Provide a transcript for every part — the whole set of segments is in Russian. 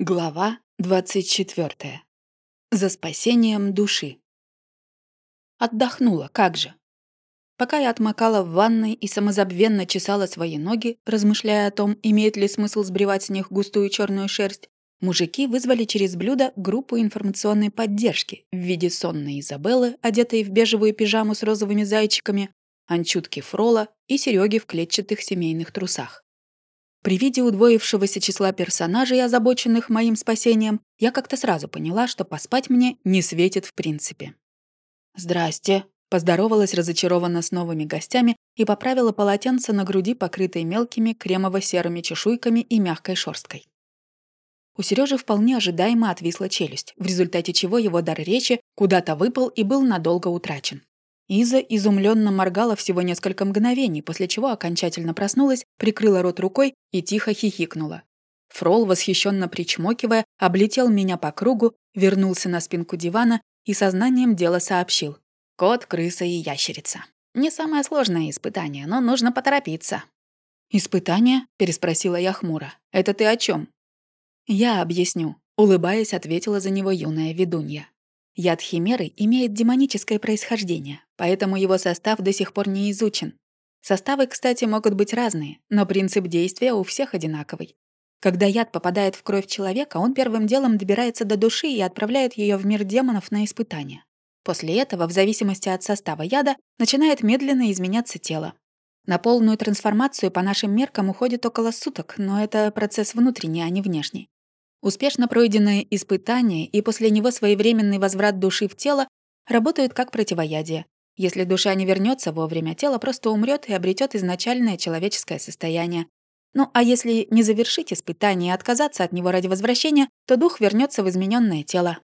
Глава 24. За спасением души. Отдохнула, как же. Пока я отмокала в ванной и самозабвенно чесала свои ноги, размышляя о том, имеет ли смысл сбривать с них густую черную шерсть, мужики вызвали через блюдо группу информационной поддержки в виде сонной Изабеллы, одетой в бежевую пижаму с розовыми зайчиками, анчутки Фрола и Сереги в клетчатых семейных трусах. При виде удвоившегося числа персонажей, озабоченных моим спасением, я как-то сразу поняла, что поспать мне не светит в принципе. «Здрасте», — поздоровалась разочарованно с новыми гостями и поправила полотенце на груди, покрытой мелкими кремово-серыми чешуйками и мягкой шерсткой. У Сережи вполне ожидаемо отвисла челюсть, в результате чего его дар речи куда-то выпал и был надолго утрачен. Иза изумленно моргала всего несколько мгновений, после чего окончательно проснулась, прикрыла рот рукой и тихо хихикнула. Фрол, восхищенно причмокивая, облетел меня по кругу, вернулся на спинку дивана и сознанием дела сообщил. Кот, крыса и ящерица. Не самое сложное испытание, но нужно поторопиться. «Испытание?» — переспросила я хмуро. «Это ты о чем? «Я объясню», — улыбаясь, ответила за него юная ведунья. Яд химеры имеет демоническое происхождение, поэтому его состав до сих пор не изучен. Составы, кстати, могут быть разные, но принцип действия у всех одинаковый. Когда яд попадает в кровь человека, он первым делом добирается до души и отправляет ее в мир демонов на испытание. После этого, в зависимости от состава яда, начинает медленно изменяться тело. На полную трансформацию по нашим меркам уходит около суток, но это процесс внутренний, а не внешний. Успешно пройденное испытание и после него своевременный возврат души в тело работают как противоядие. Если душа не вернется вовремя, тело просто умрет и обретет изначальное человеческое состояние. Ну а если не завершить испытание и отказаться от него ради возвращения, то дух вернется в измененное тело.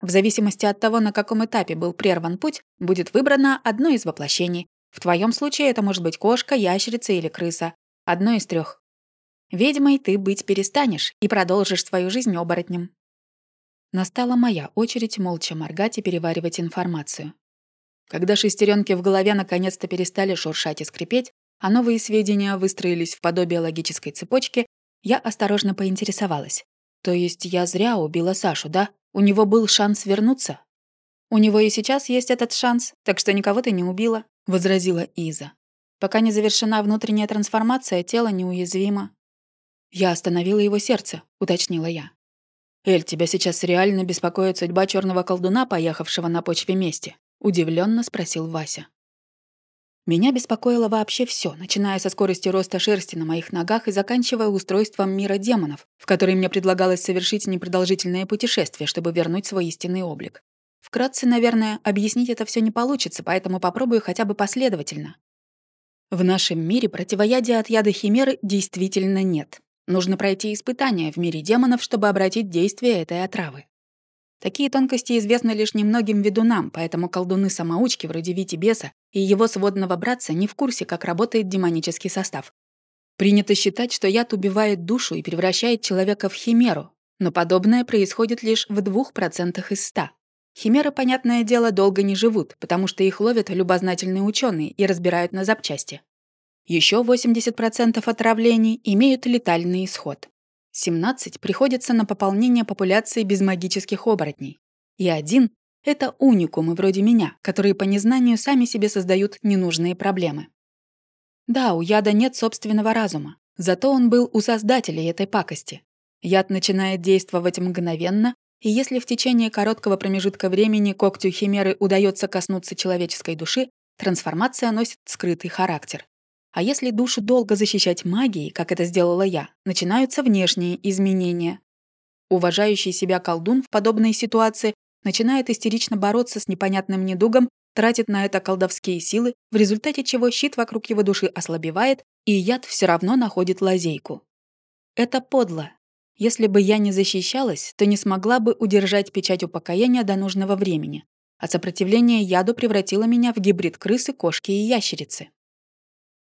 В зависимости от того, на каком этапе был прерван путь, будет выбрано одно из воплощений. В твоем случае это может быть кошка, ящерица или крыса. Одно из трех. Ведьмой ты быть перестанешь и продолжишь свою жизнь оборотнем. Настала моя очередь молча моргать и переваривать информацию. Когда шестеренки в голове наконец-то перестали шуршать и скрипеть, а новые сведения выстроились в подобие логической цепочки, я осторожно поинтересовалась. То есть я зря убила Сашу, да? У него был шанс вернуться? У него и сейчас есть этот шанс, так что никого ты не убила, возразила Иза. Пока не завершена внутренняя трансформация, тело неуязвимо. «Я остановила его сердце», — уточнила я. «Эль, тебя сейчас реально беспокоит судьба черного колдуна, поехавшего на почве мести?» — удивленно спросил Вася. Меня беспокоило вообще все, начиная со скорости роста шерсти на моих ногах и заканчивая устройством мира демонов, в который мне предлагалось совершить непродолжительное путешествие, чтобы вернуть свой истинный облик. Вкратце, наверное, объяснить это все не получится, поэтому попробую хотя бы последовательно. В нашем мире противоядия от яда химеры действительно нет. Нужно пройти испытания в мире демонов, чтобы обратить действие этой отравы. Такие тонкости известны лишь немногим ведунам, поэтому колдуны-самоучки вроде Вити Беса и его сводного братца не в курсе, как работает демонический состав. Принято считать, что яд убивает душу и превращает человека в химеру, но подобное происходит лишь в 2% из 100. Химеры, понятное дело, долго не живут, потому что их ловят любознательные ученые и разбирают на запчасти. Еще 80% отравлений имеют летальный исход. 17 приходится на пополнение популяции безмагических оборотней. И один — это уникумы вроде меня, которые по незнанию сами себе создают ненужные проблемы. Да, у яда нет собственного разума, зато он был у создателей этой пакости. Яд начинает действовать мгновенно, и если в течение короткого промежутка времени когтю химеры удается коснуться человеческой души, трансформация носит скрытый характер. А если душу долго защищать магией, как это сделала я, начинаются внешние изменения. Уважающий себя колдун в подобной ситуации начинает истерично бороться с непонятным недугом, тратит на это колдовские силы, в результате чего щит вокруг его души ослабевает, и яд все равно находит лазейку. Это подло. Если бы я не защищалась, то не смогла бы удержать печать упокоения до нужного времени, а сопротивление яду превратило меня в гибрид крысы, кошки и ящерицы.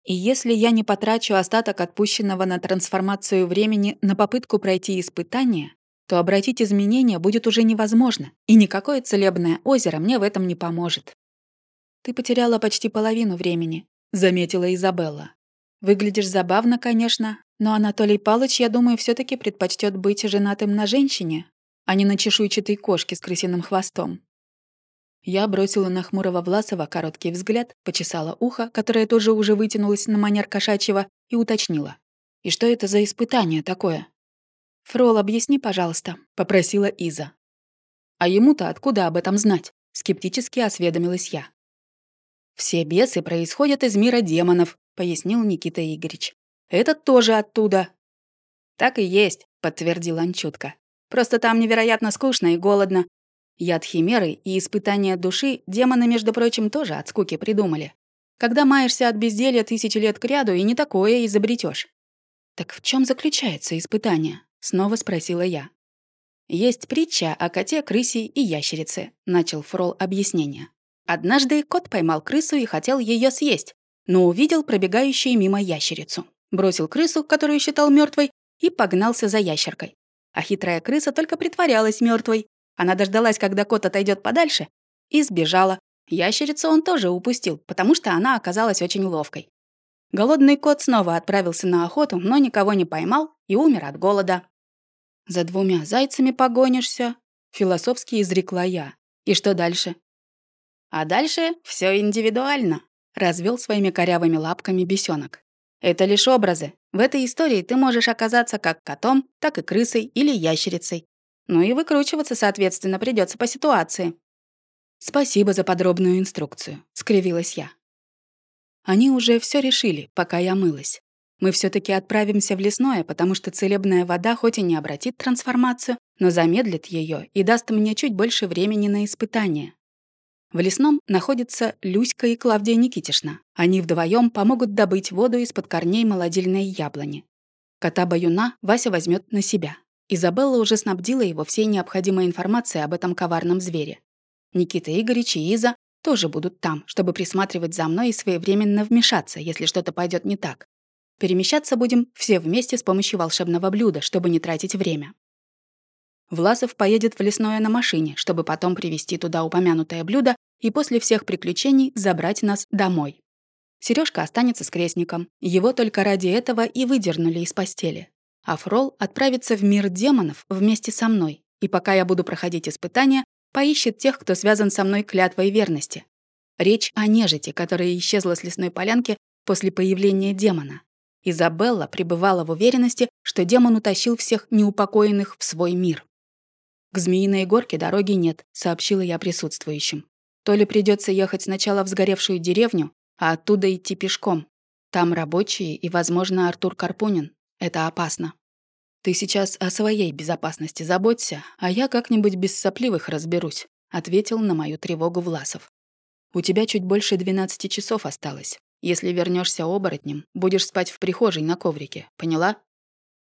И если я не потрачу остаток отпущенного на трансформацию времени на попытку пройти испытание, то обратить изменения будет уже невозможно, и никакое целебное озеро мне в этом не поможет. «Ты потеряла почти половину времени», — заметила Изабелла. «Выглядишь забавно, конечно, Но Анатолий Палыч, я думаю, все таки предпочтет быть женатым на женщине, а не на чешуйчатой кошке с крысиным хвостом. Я бросила на хмурого Власова короткий взгляд, почесала ухо, которое тоже уже вытянулось на манер кошачьего, и уточнила. «И что это за испытание такое?» «Фрол, объясни, пожалуйста», — попросила Иза. «А ему-то откуда об этом знать?» — скептически осведомилась я. «Все бесы происходят из мира демонов», — пояснил Никита Игоревич. «Этот тоже оттуда». «Так и есть», — подтвердил Анчутка. «Просто там невероятно скучно и голодно. Яд химеры и испытания души демоны, между прочим, тоже от скуки придумали. Когда маешься от безделья тысячи лет кряду, и не такое изобретешь. «Так в чем заключается испытание?» — снова спросила я. «Есть притча о коте, крысе и ящерице», — начал Фрол объяснение. Однажды кот поймал крысу и хотел ее съесть, но увидел пробегающую мимо ящерицу. Бросил крысу, которую считал мертвой, и погнался за ящеркой. А хитрая крыса только притворялась мертвой, она дождалась, когда кот отойдет подальше, и сбежала. Ящерицу он тоже упустил, потому что она оказалась очень ловкой. Голодный кот снова отправился на охоту, но никого не поймал и умер от голода. «За двумя зайцами погонишься», — философски изрекла я. «И что дальше?» «А дальше все индивидуально», — развел своими корявыми лапками бесенок. «Это лишь образы. В этой истории ты можешь оказаться как котом, так и крысой или ящерицей. Ну и выкручиваться, соответственно, придется по ситуации. «Спасибо за подробную инструкцию», — скривилась я. Они уже все решили, пока я мылась. Мы все таки отправимся в лесное, потому что целебная вода хоть и не обратит трансформацию, но замедлит ее и даст мне чуть больше времени на испытание. В лесном находятся Люська и Клавдия Никитишна. Они вдвоем помогут добыть воду из-под корней молодильной яблони. Кота-баюна Вася возьмет на себя. Изабелла уже снабдила его всей необходимой информацией об этом коварном звере. Никита Игоревич и Иза тоже будут там, чтобы присматривать за мной и своевременно вмешаться, если что-то пойдет не так. Перемещаться будем все вместе с помощью волшебного блюда, чтобы не тратить время. Власов поедет в лесное на машине, чтобы потом привезти туда упомянутое блюдо и после всех приключений забрать нас домой. Сережка останется с крестником. Его только ради этого и выдернули из постели. А Фрол отправится в мир демонов вместе со мной, и пока я буду проходить испытания, поищет тех, кто связан со мной клятвой верности. Речь о нежити, которая исчезла с лесной полянки после появления демона. Изабелла пребывала в уверенности, что демон утащил всех неупокоенных в свой мир. «К Змеиной горке дороги нет», — сообщила я присутствующим. «То ли придется ехать сначала в сгоревшую деревню, а оттуда идти пешком. Там рабочие и, возможно, Артур Карпунин. Это опасно. Ты сейчас о своей безопасности заботься, а я как-нибудь без сопливых разберусь», — ответил на мою тревогу Власов. «У тебя чуть больше 12 часов осталось. Если вернешься оборотнем, будешь спать в прихожей на коврике. Поняла?»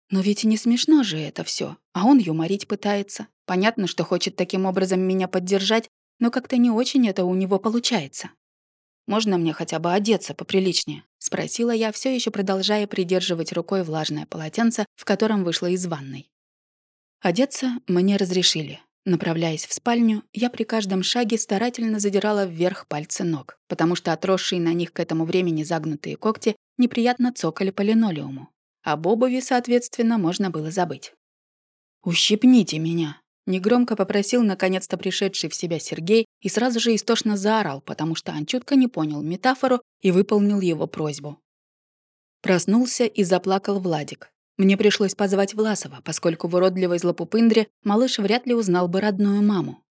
«Но ведь не смешно же это все, а он юморить пытается. Понятно, что хочет таким образом меня поддержать, но как-то не очень это у него получается. Можно мне хотя бы одеться поприличнее?» — спросила я, все еще продолжая придерживать рукой влажное полотенце, в котором вышла из ванной. Одеться мне разрешили. Направляясь в спальню, я при каждом шаге старательно задирала вверх пальцы ног, потому что отросшие на них к этому времени загнутые когти неприятно цокали по линолеуму. Об обуви, соответственно, можно было забыть. «Ущипните меня!» Негромко попросил наконец-то пришедший в себя Сергей и сразу же истошно заорал, потому что Анчутка не понял метафору и выполнил его просьбу. Проснулся и заплакал Владик. Мне пришлось позвать Власова, поскольку в уродливой злопупындре малыш вряд ли узнал бы родную маму.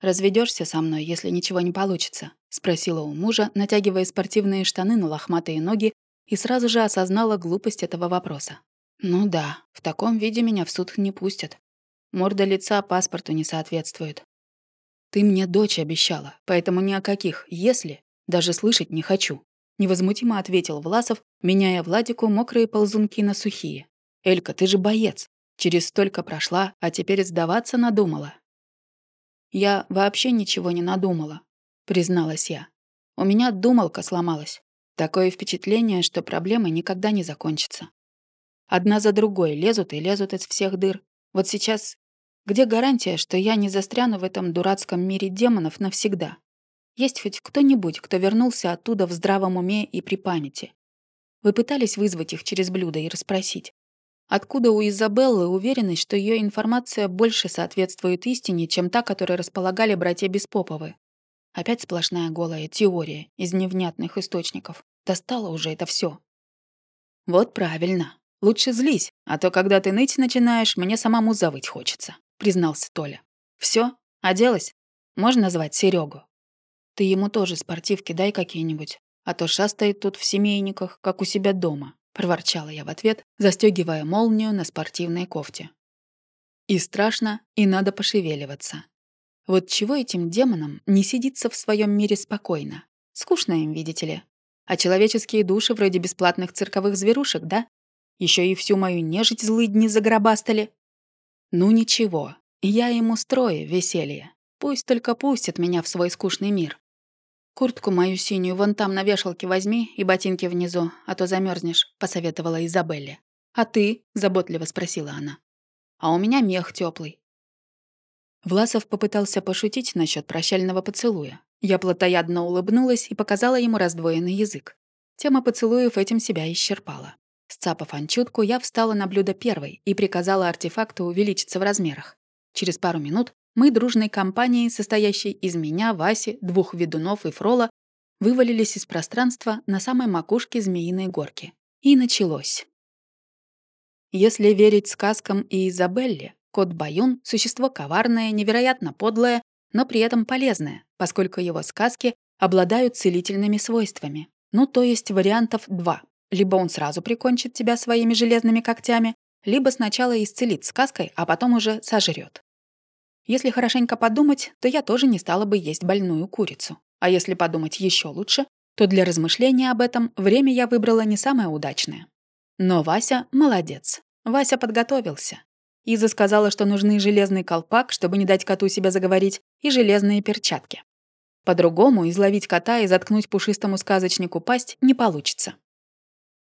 Разведешься со мной, если ничего не получится?» — спросила у мужа, натягивая спортивные штаны на лохматые ноги, и сразу же осознала глупость этого вопроса. «Ну да, в таком виде меня в суд не пустят. Морда лица паспорту не соответствует. Ты мне дочь обещала, поэтому ни о каких «если» даже слышать не хочу. Невозмутимо ответил Власов, меняя Владику мокрые ползунки на сухие. «Элька, ты же боец. Через столько прошла, а теперь сдаваться надумала». «Я вообще ничего не надумала», — призналась я. «У меня думалка сломалась. Такое впечатление, что проблемы никогда не закончатся. Одна за другой лезут и лезут из всех дыр. Вот сейчас где гарантия, что я не застряну в этом дурацком мире демонов навсегда? Есть хоть кто-нибудь, кто вернулся оттуда в здравом уме и при памяти? Вы пытались вызвать их через блюдо и расспросить? Откуда у Изабеллы уверенность, что ее информация больше соответствует истине, чем та, которой располагали братья Беспоповы? Опять сплошная голая теория из невнятных источников. Достало уже это все. Вот правильно. Лучше злись, а то когда ты ныть начинаешь, мне самому завыть хочется, признался Толя. Все, оделась? Можно назвать Серегу. Ты ему тоже спортивки дай какие-нибудь, а то шастает тут в семейниках, как у себя дома проворчала я в ответ, застегивая молнию на спортивной кофте. И страшно, и надо пошевеливаться. Вот чего этим демонам не сидится в своем мире спокойно? Скучно им, видите ли. А человеческие души вроде бесплатных цирковых зверушек, да? Еще и всю мою нежить злые дни загробастали. Ну ничего, я ему строю веселье. Пусть только пустят меня в свой скучный мир. «Куртку мою синюю вон там на вешалке возьми и ботинки внизу, а то замерзнешь, посоветовала Изабелле. «А ты?» — заботливо спросила она. «А у меня мех теплый. Власов попытался пошутить насчет прощального поцелуя. Я плотоядно улыбнулась и показала ему раздвоенный язык. Тема поцелуев этим себя исчерпала. Сцапав анчутку, я встала на блюдо первой и приказала артефакту увеличиться в размерах. Через пару минут мы дружной компанией, состоящей из меня, Васи, двух ведунов и Фрола, вывалились из пространства на самой макушке Змеиной горки. И началось. Если верить сказкам и Изабелле, кот Баюн — существо коварное, невероятно подлое, но при этом полезное, поскольку его сказки обладают целительными свойствами. Ну, то есть вариантов два. Либо он сразу прикончит тебя своими железными когтями, либо сначала исцелит сказкой, а потом уже сожрет. Если хорошенько подумать, то я тоже не стала бы есть больную курицу. А если подумать еще лучше, то для размышления об этом время я выбрала не самое удачное. Но Вася молодец. Вася подготовился. Иза сказала, что нужны железный колпак, чтобы не дать коту себя заговорить, и железные перчатки. По-другому изловить кота и заткнуть пушистому сказочнику пасть не получится.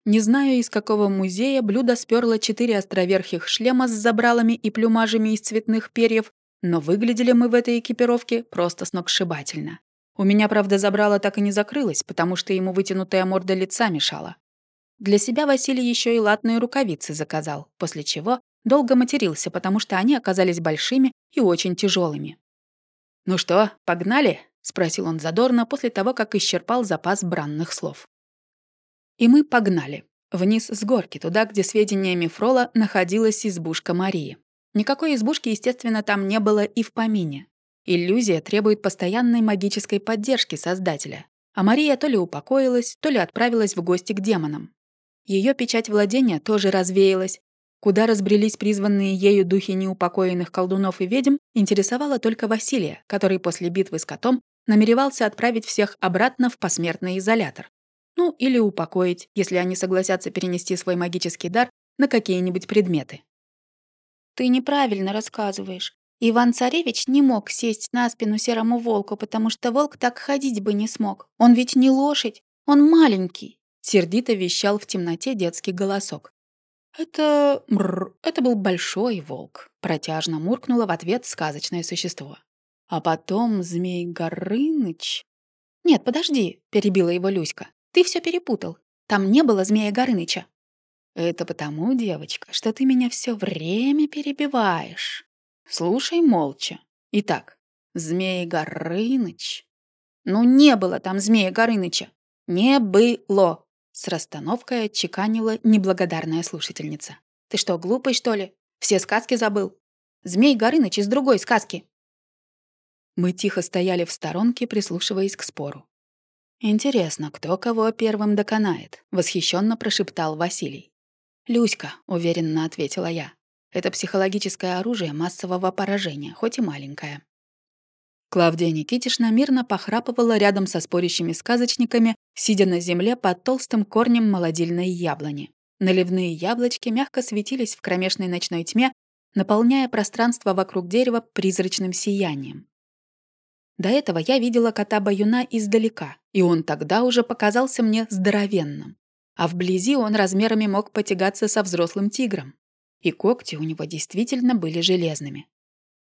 Не знаю, из какого музея блюдо сперло четыре островерхих шлема с забралами и плюмажами из цветных перьев но выглядели мы в этой экипировке просто сногсшибательно. У меня, правда, забрало так и не закрылось, потому что ему вытянутая морда лица мешала. Для себя Василий еще и латные рукавицы заказал, после чего долго матерился, потому что они оказались большими и очень тяжелыми. «Ну что, погнали?» — спросил он задорно после того, как исчерпал запас бранных слов. И мы погнали. Вниз с горки, туда, где сведениями Фрола находилась избушка Марии. Никакой избушки, естественно, там не было и в помине. Иллюзия требует постоянной магической поддержки Создателя. А Мария то ли упокоилась, то ли отправилась в гости к демонам. Ее печать владения тоже развеялась. Куда разбрелись призванные ею духи неупокоенных колдунов и ведьм, интересовало только Василия, который после битвы с котом намеревался отправить всех обратно в посмертный изолятор. Ну, или упокоить, если они согласятся перенести свой магический дар на какие-нибудь предметы. Ты неправильно рассказываешь. Иван-царевич не мог сесть на спину серому волку, потому что волк так ходить бы не смог. Он ведь не лошадь, он маленький. Сердито вещал в темноте детский голосок. «Это... Мрр, это был большой волк», — протяжно муркнуло в ответ сказочное существо. А потом змей Горыныч... «Нет, подожди», — перебила его Люська. «Ты все перепутал. Там не было змея Горыныча. Это потому, девочка, что ты меня все время перебиваешь. Слушай молча. Итак, Змей Горыныч. Ну, не было там Змея Горыныча. Не было. С расстановкой отчеканила неблагодарная слушательница. Ты что, глупый, что ли? Все сказки забыл. Змей Горыныч из другой сказки. Мы тихо стояли в сторонке, прислушиваясь к спору. «Интересно, кто кого первым доконает?» — восхищенно прошептал Василий. «Люська», — уверенно ответила я. «Это психологическое оружие массового поражения, хоть и маленькое». Клавдия Никитишна мирно похрапывала рядом со спорящими сказочниками, сидя на земле под толстым корнем молодильной яблони. Наливные яблочки мягко светились в кромешной ночной тьме, наполняя пространство вокруг дерева призрачным сиянием. До этого я видела кота-баюна издалека, и он тогда уже показался мне здоровенным а вблизи он размерами мог потягаться со взрослым тигром. И когти у него действительно были железными.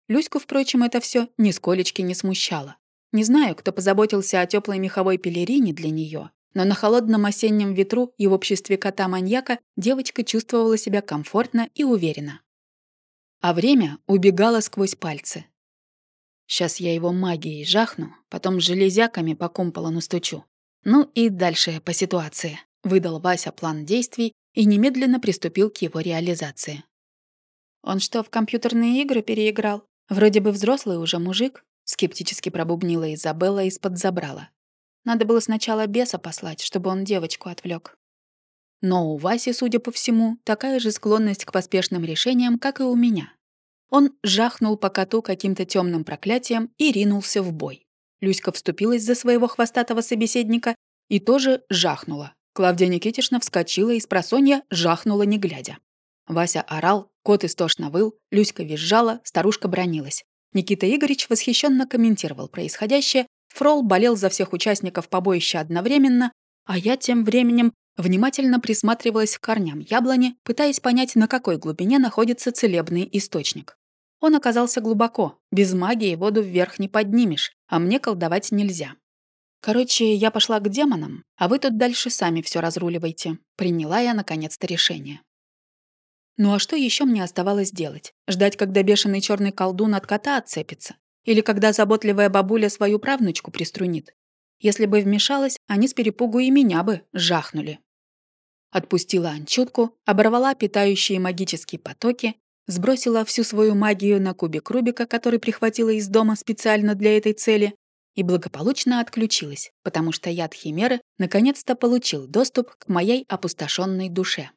Люську, впрочем, это все нисколечки не смущало. Не знаю, кто позаботился о теплой меховой пелерине для нее, но на холодном осеннем ветру и в обществе кота-маньяка девочка чувствовала себя комфортно и уверенно. А время убегало сквозь пальцы. Сейчас я его магией жахну, потом железяками по кумполу настучу. Ну и дальше по ситуации. Выдал Вася план действий и немедленно приступил к его реализации. «Он что, в компьютерные игры переиграл? Вроде бы взрослый уже мужик», — скептически пробубнила Изабелла из-под забрала. Надо было сначала беса послать, чтобы он девочку отвлек. Но у Васи, судя по всему, такая же склонность к поспешным решениям, как и у меня. Он жахнул по коту каким-то темным проклятием и ринулся в бой. Люська вступилась за своего хвостатого собеседника и тоже жахнула. Клавдия Никитишна вскочила и с просонья жахнула не глядя. Вася орал, кот истошно выл, Люська визжала, старушка бронилась. Никита Игоревич восхищенно комментировал происходящее, Фрол болел за всех участников побоища одновременно, а я тем временем внимательно присматривалась к корням яблони, пытаясь понять, на какой глубине находится целебный источник. Он оказался глубоко, без магии воду вверх не поднимешь, а мне колдовать нельзя. Короче, я пошла к демонам, а вы тут дальше сами все разруливайте. Приняла я наконец-то решение. Ну а что еще мне оставалось делать? Ждать, когда бешеный черный колдун от кота отцепится? Или когда заботливая бабуля свою правнучку приструнит. Если бы вмешалась, они с перепугу и меня бы жахнули. Отпустила анчутку, оборвала питающие магические потоки, сбросила всю свою магию на кубик Рубика, который прихватила из дома специально для этой цели, и благополучно отключилась, потому что яд Химеры наконец-то получил доступ к моей опустошенной душе.